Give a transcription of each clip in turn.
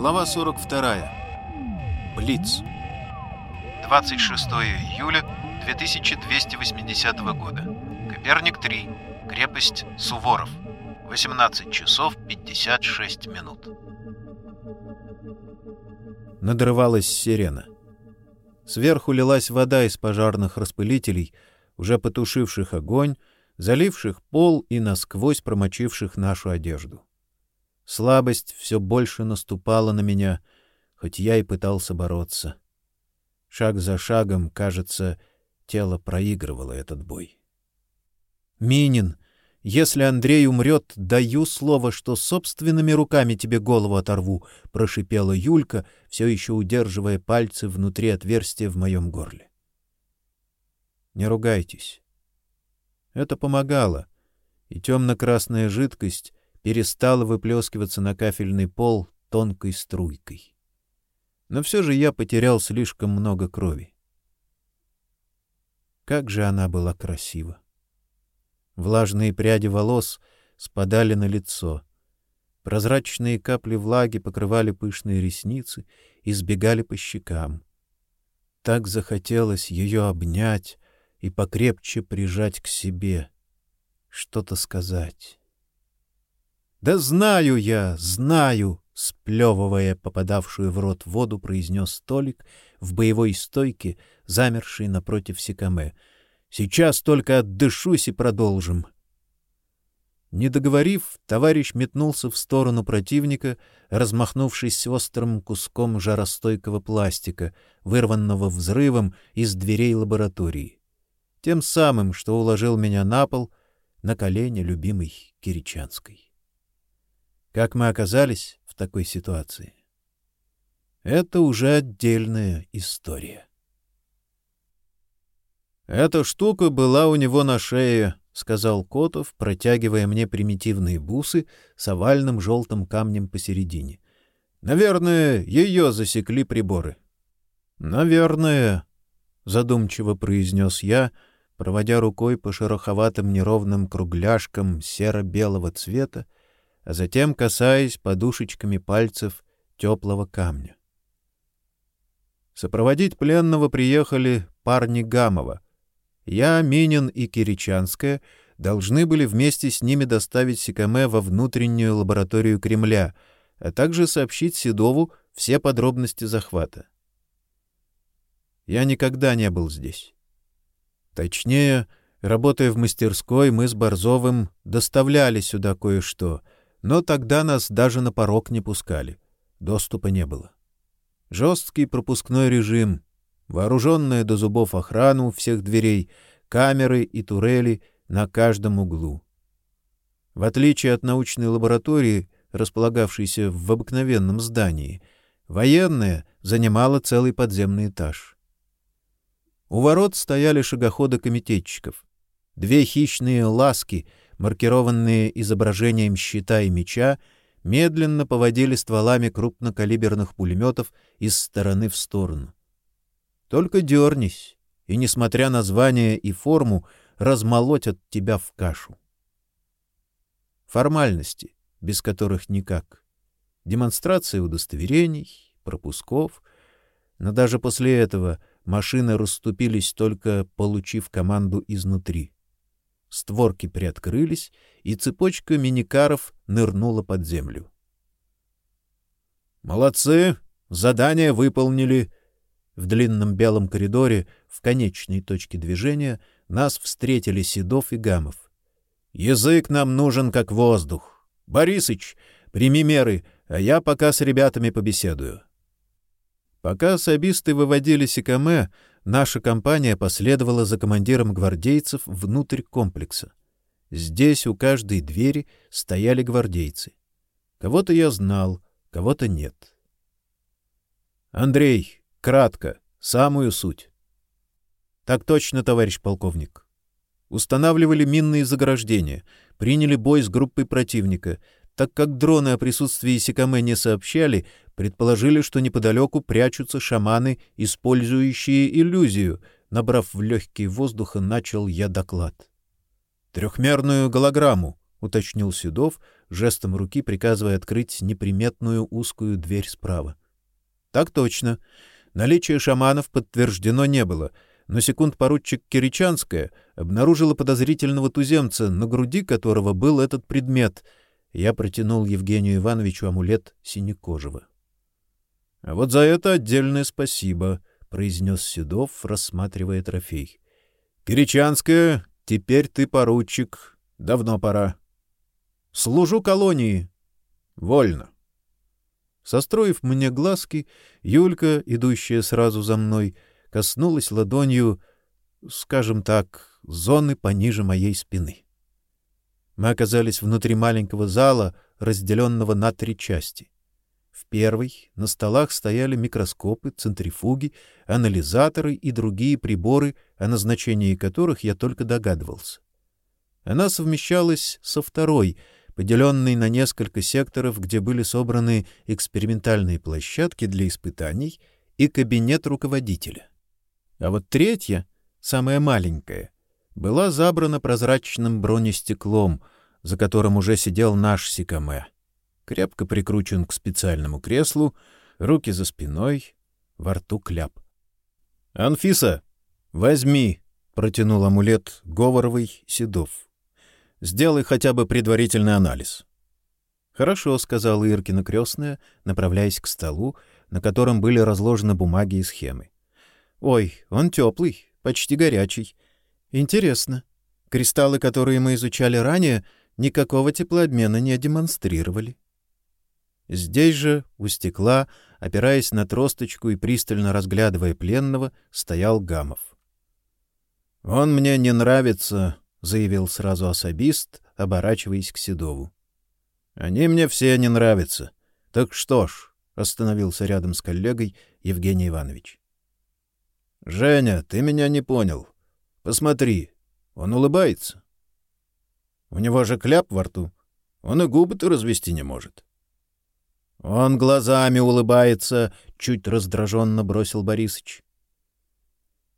Глава 42. Блиц. 26 июля 2280 года. Коперник 3. Крепость Суворов. 18 часов 56 минут. Надрывалась сирена. Сверху лилась вода из пожарных распылителей, уже потушивших огонь, заливших пол и насквозь промочивших нашу одежду. Слабость все больше наступала на меня, хоть я и пытался бороться. Шаг за шагом, кажется, тело проигрывало этот бой. «Минин, если Андрей умрет, даю слово, что собственными руками тебе голову оторву», — прошипела Юлька, все еще удерживая пальцы внутри отверстия в моем горле. «Не ругайтесь». Это помогало, и темно-красная жидкость перестала выплескиваться на кафельный пол тонкой струйкой. Но все же я потерял слишком много крови. Как же она была красива! Влажные пряди волос спадали на лицо. Прозрачные капли влаги покрывали пышные ресницы и сбегали по щекам. Так захотелось ее обнять и покрепче прижать к себе, что-то сказать. Да знаю я, знаю, сплевывая попадавшую в рот воду, произнес столик в боевой стойке, замерший напротив Сикаме. Сейчас только отдышусь и продолжим. Не договорив, товарищ метнулся в сторону противника, размахнувшись острым куском жаростойкого пластика, вырванного взрывом из дверей лаборатории. Тем самым, что уложил меня на пол, на колени любимой Киричанской. Как мы оказались в такой ситуации? Это уже отдельная история. Эта штука была у него на шее, сказал Котов, протягивая мне примитивные бусы с овальным желтым камнем посередине. Наверное, ее засекли приборы. Наверное, задумчиво произнес я, проводя рукой по шероховатым неровным кругляшкам серо-белого цвета, а затем касаясь подушечками пальцев теплого камня. Сопроводить пленного приехали парни Гамова. Я, Минин и Киричанская должны были вместе с ними доставить Сикаме во внутреннюю лабораторию Кремля, а также сообщить Седову все подробности захвата. Я никогда не был здесь. Точнее, работая в мастерской, мы с Борзовым доставляли сюда кое-что — но тогда нас даже на порог не пускали. Доступа не было. Жесткий пропускной режим, вооруженная до зубов охрану всех дверей, камеры и турели на каждом углу. В отличие от научной лаборатории, располагавшейся в обыкновенном здании, военная занимала целый подземный этаж. У ворот стояли шагоходы комитетчиков. Две хищные ласки — маркированные изображением щита и меча, медленно поводили стволами крупнокалиберных пулеметов из стороны в сторону. Только дернись, и, несмотря на звание и форму, размолотят тебя в кашу. Формальности, без которых никак. Демонстрация удостоверений, пропусков. Но даже после этого машины расступились, только получив команду изнутри. Створки приоткрылись, и цепочка миникаров нырнула под землю. Молодцы, задание выполнили. В длинном белом коридоре, в конечной точке движения, нас встретили Седов и Гамов. Язык нам нужен как воздух. Борисыч, прими меры, а я пока с ребятами побеседую. Пока особисты выводили Сикаме, наша компания последовала за командиром гвардейцев внутрь комплекса. Здесь у каждой двери стояли гвардейцы. Кого-то я знал, кого-то нет. Андрей, кратко, самую суть. Так точно, товарищ полковник. Устанавливали минные заграждения, приняли бой с группой противника. Так как дроны о присутствии Сикаме не сообщали, Предположили, что неподалеку прячутся шаманы, использующие иллюзию. Набрав в легкие воздуха, начал я доклад. Трехмерную голограмму, уточнил Седов, жестом руки приказывая открыть неприметную узкую дверь справа. Так точно. Наличие шаманов подтверждено не было, но секунд-поручик Киричанская обнаружила подозрительного туземца, на груди которого был этот предмет. Я протянул Евгению Ивановичу амулет синекожего. — А вот за это отдельное спасибо, — произнес Седов, рассматривая трофей. — Киричанская, теперь ты поручик. Давно пора. — Служу колонии. — Вольно. Состроив мне глазки, Юлька, идущая сразу за мной, коснулась ладонью, скажем так, зоны пониже моей спины. Мы оказались внутри маленького зала, разделенного на три части. В первой на столах стояли микроскопы, центрифуги, анализаторы и другие приборы, о назначении которых я только догадывался. Она совмещалась со второй, поделенной на несколько секторов, где были собраны экспериментальные площадки для испытаний и кабинет руководителя. А вот третья, самая маленькая, была забрана прозрачным бронестеклом, за которым уже сидел наш Сикаме крепко прикручен к специальному креслу, руки за спиной, во рту кляп. — Анфиса, возьми, — протянул амулет Говоровый Седов. — Сделай хотя бы предварительный анализ. — Хорошо, — сказала Иркина крестная, направляясь к столу, на котором были разложены бумаги и схемы. — Ой, он теплый, почти горячий. Интересно. Кристаллы, которые мы изучали ранее, никакого теплообмена не демонстрировали. Здесь же, у стекла, опираясь на тросточку и пристально разглядывая пленного, стоял Гамов. «Он мне не нравится», — заявил сразу особист, оборачиваясь к Седову. «Они мне все не нравятся. Так что ж», — остановился рядом с коллегой Евгений Иванович. «Женя, ты меня не понял. Посмотри, он улыбается. У него же кляп во рту. Он и губы-то развести не может». Он глазами улыбается, чуть раздраженно бросил Борисыч.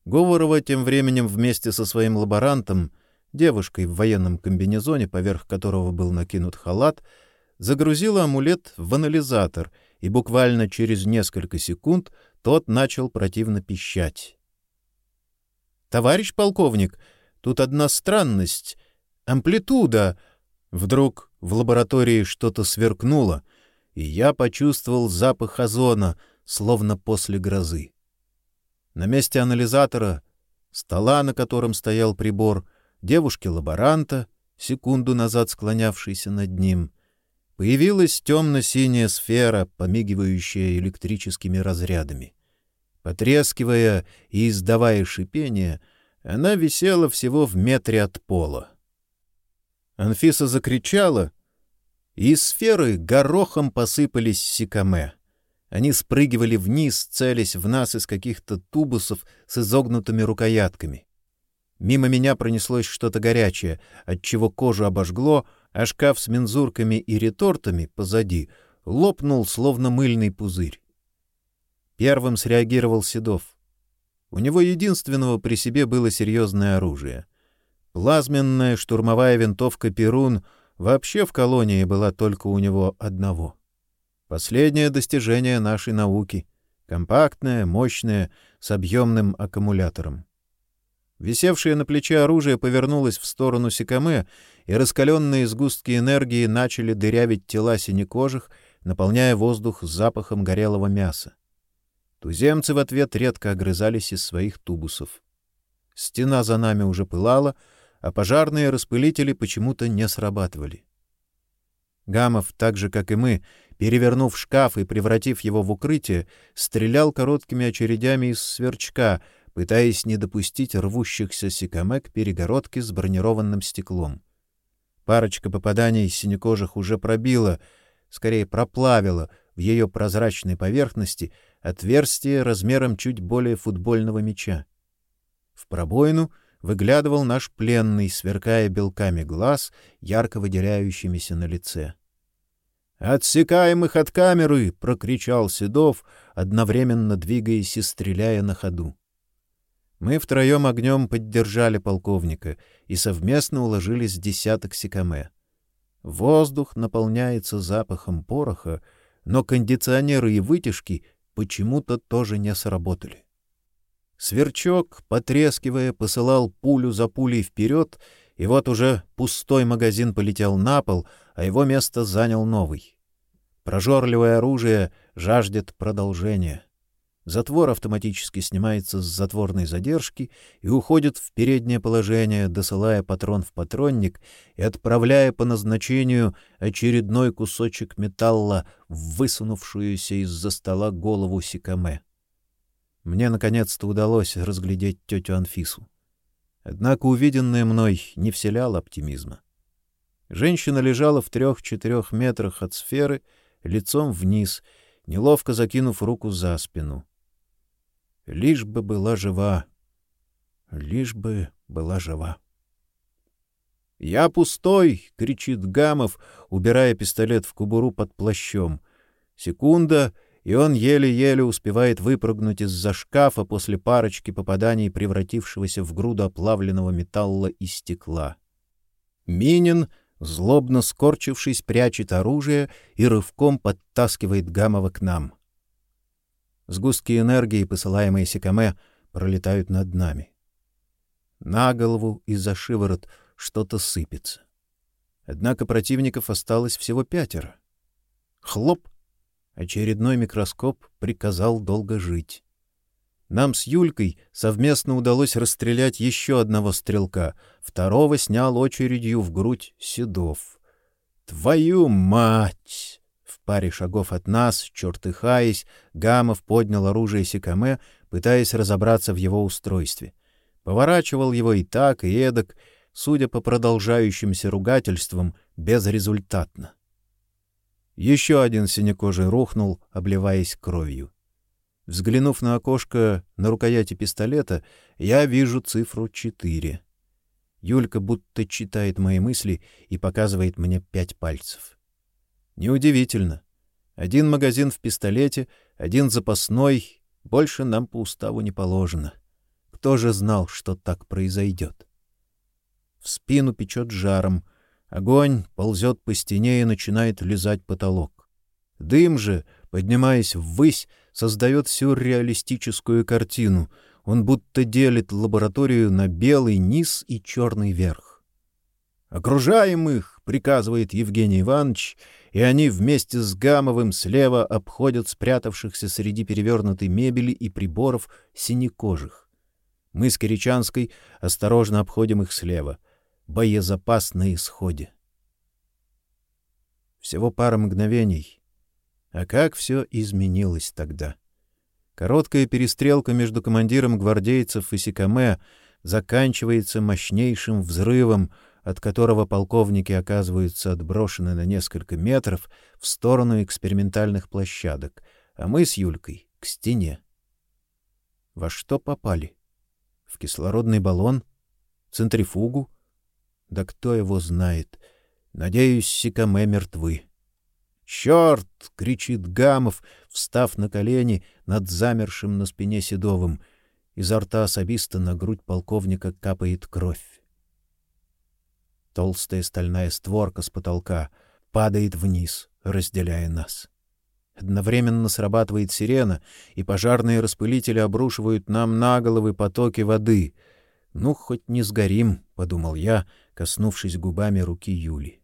Говорова тем временем вместе со своим лаборантом, девушкой в военном комбинезоне, поверх которого был накинут халат, загрузила амулет в анализатор, и буквально через несколько секунд тот начал противно пищать. «Товарищ полковник, тут одна странность. Амплитуда!» Вдруг в лаборатории что-то сверкнуло — и я почувствовал запах озона, словно после грозы. На месте анализатора, стола, на котором стоял прибор, девушки-лаборанта, секунду назад склонявшейся над ним, появилась темно-синяя сфера, помигивающая электрическими разрядами. Потрескивая и издавая шипение, она висела всего в метре от пола. Анфиса закричала — и из сферы горохом посыпались сикаме. Они спрыгивали вниз, целясь в нас из каких-то тубусов с изогнутыми рукоятками. Мимо меня пронеслось что-то горячее, от чего кожу обожгло, а шкаф с мензурками и ретортами позади лопнул, словно мыльный пузырь. Первым среагировал Седов. У него единственного при себе было серьезное оружие. Плазменная штурмовая винтовка «Перун» — Вообще в колонии была только у него одного. Последнее достижение нашей науки. Компактное, мощное, с объемным аккумулятором. Висевшее на плече оружие повернулось в сторону Сикаме, и раскаленные сгустки энергии начали дырявить тела синекожих, наполняя воздух запахом горелого мяса. Туземцы в ответ редко огрызались из своих тубусов. Стена за нами уже пылала, а пожарные распылители почему-то не срабатывали. Гамов, так же, как и мы, перевернув шкаф и превратив его в укрытие, стрелял короткими очередями из сверчка, пытаясь не допустить рвущихся сикаме к перегородке с бронированным стеклом. Парочка попаданий синекожих уже пробила, скорее проплавила в ее прозрачной поверхности отверстие размером чуть более футбольного мяча. В пробоину выглядывал наш пленный, сверкая белками глаз, ярко выделяющимися на лице. «Отсекаем их от камеры!» — прокричал Седов, одновременно двигаясь и стреляя на ходу. Мы втроем огнем поддержали полковника и совместно уложились десяток секаме. Воздух наполняется запахом пороха, но кондиционеры и вытяжки почему-то тоже не сработали. Сверчок, потрескивая, посылал пулю за пулей вперед, и вот уже пустой магазин полетел на пол, а его место занял новый. Прожорливое оружие жаждет продолжения. Затвор автоматически снимается с затворной задержки и уходит в переднее положение, досылая патрон в патронник и отправляя по назначению очередной кусочек металла в высунувшуюся из-за стола голову Сикаме. Мне наконец-то удалось разглядеть тетю Анфису. Однако увиденное мной не вселяло оптимизма. Женщина лежала в трех-четырех метрах от сферы, лицом вниз, неловко закинув руку за спину. Лишь бы была жива. Лишь бы была жива. «Я пустой!» — кричит Гамов, убирая пистолет в кобуру под плащом. Секунда, и он еле-еле успевает выпрыгнуть из-за шкафа после парочки попаданий, превратившегося в груду оплавленного металла и стекла. Минин, злобно скорчившись, прячет оружие и рывком подтаскивает Гамова к нам. Сгустки энергии, посылаемые Секаме, пролетают над нами. На голову и за шиворот что-то сыпется. Однако противников осталось всего пятеро. Хлоп! Очередной микроскоп приказал долго жить. Нам с Юлькой совместно удалось расстрелять еще одного стрелка, второго снял очередью в грудь Седов. Твою мать! паре шагов от нас, чертыхаясь, Гамов поднял оружие Сикаме, пытаясь разобраться в его устройстве. Поворачивал его и так, и эдак, судя по продолжающимся ругательствам, безрезультатно. Еще один синекожий рухнул, обливаясь кровью. Взглянув на окошко на рукояти пистолета, я вижу цифру четыре. Юлька будто читает мои мысли и показывает мне пять пальцев. Неудивительно. Один магазин в пистолете, один запасной, больше нам по уставу не положено. Кто же знал, что так произойдет? В спину печет жаром, огонь ползет по стене и начинает лизать потолок. Дым же, поднимаясь ввысь, создает сюрреалистическую картину. Он будто делит лабораторию на белый низ и черный верх. «Окружаем их!» — приказывает Евгений Иванович — и они вместе с Гамовым слева обходят спрятавшихся среди перевернутой мебели и приборов синекожих. Мы с Киричанской осторожно обходим их слева. Боезапас на исходе. Всего пара мгновений. А как все изменилось тогда? Короткая перестрелка между командиром гвардейцев и Сикаме заканчивается мощнейшим взрывом — от которого полковники оказываются отброшены на несколько метров в сторону экспериментальных площадок, а мы с Юлькой — к стене. Во что попали? В кислородный баллон? Центрифугу? Да кто его знает? Надеюсь, Сикаме мертвы. «Черт!» — кричит Гамов, встав на колени над замершим на спине Седовым. Изо рта особиста на грудь полковника капает кровь. Толстая стальная створка с потолка падает вниз, разделяя нас. Одновременно срабатывает сирена, и пожарные распылители обрушивают нам на головы потоки воды. «Ну, хоть не сгорим», — подумал я, коснувшись губами руки Юли.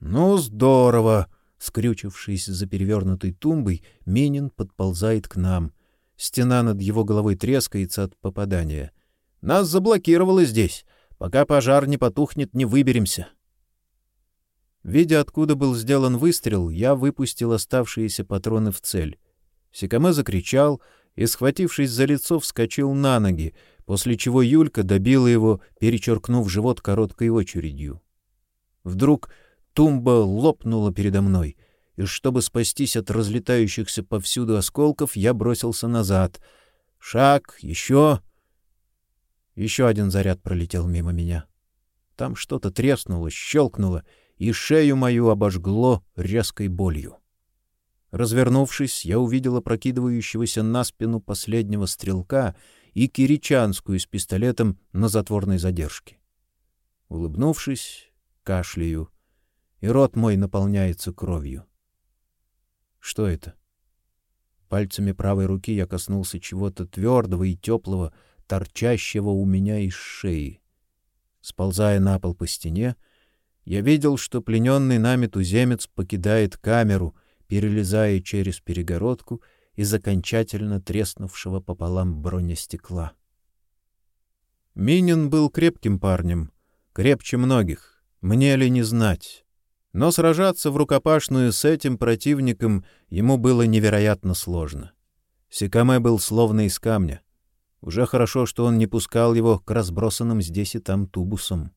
«Ну, здорово!» — скрючившись за перевернутой тумбой, Минин подползает к нам. Стена над его головой трескается от попадания. «Нас заблокировало здесь. Пока пожар не потухнет, не выберемся. Видя, откуда был сделан выстрел, я выпустил оставшиеся патроны в цель. Сикаме закричал и, схватившись за лицо, вскочил на ноги, после чего Юлька добила его, перечеркнув живот короткой очередью. Вдруг тумба лопнула передо мной, и чтобы спастись от разлетающихся повсюду осколков, я бросился назад. Шаг, еще... Еще один заряд пролетел мимо меня. Там что-то треснуло, щелкнуло, и шею мою обожгло резкой болью. Развернувшись, я увидел опрокидывающегося на спину последнего стрелка и киричанскую с пистолетом на затворной задержке. Улыбнувшись, кашляю. и рот мой наполняется кровью. Что это? Пальцами правой руки я коснулся чего-то твердого и теплого, торчащего у меня из шеи. Сползая на пол по стене, я видел, что плененный нами туземец покидает камеру, перелезая через перегородку из окончательно треснувшего пополам бронестекла. Минин был крепким парнем, крепче многих, мне ли не знать. Но сражаться в рукопашную с этим противником ему было невероятно сложно. Сикаме был словно из камня. Уже хорошо, что он не пускал его к разбросанным здесь и там тубусам.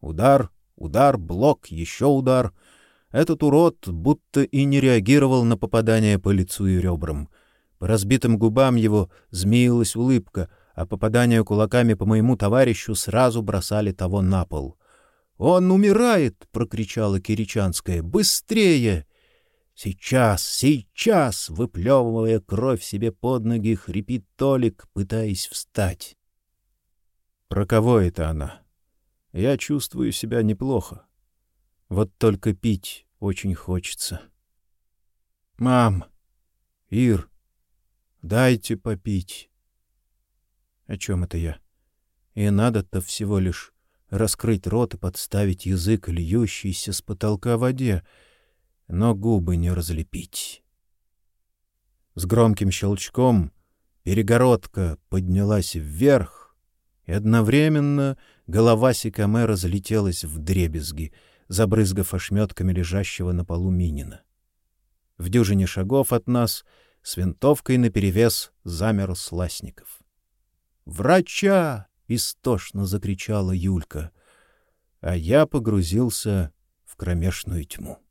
Удар, удар, блок, еще удар. Этот урод будто и не реагировал на попадание по лицу и ребрам. По разбитым губам его змеилась улыбка, а попадания кулаками по моему товарищу сразу бросали того на пол — он умирает, прокричала Киричанская. Быстрее! Сейчас, сейчас, выплевывая кровь себе под ноги, хрипит Толик, пытаясь встать. Про кого это она? Я чувствую себя неплохо. Вот только пить очень хочется. Мам, Ир, дайте попить. О чем это я? И надо-то всего лишь раскрыть рот и подставить язык льющийся с потолка воде, но губы не разлепить. С громким щелчком перегородка поднялась вверх, и одновременно голова Сикаме разлетелась в дребезги, забрызгав ошметками лежащего на полу Минина. В дюжине шагов от нас с винтовкой наперевес замер Сласников. «Врача!» — истошно закричала Юлька, а я погрузился в кромешную тьму.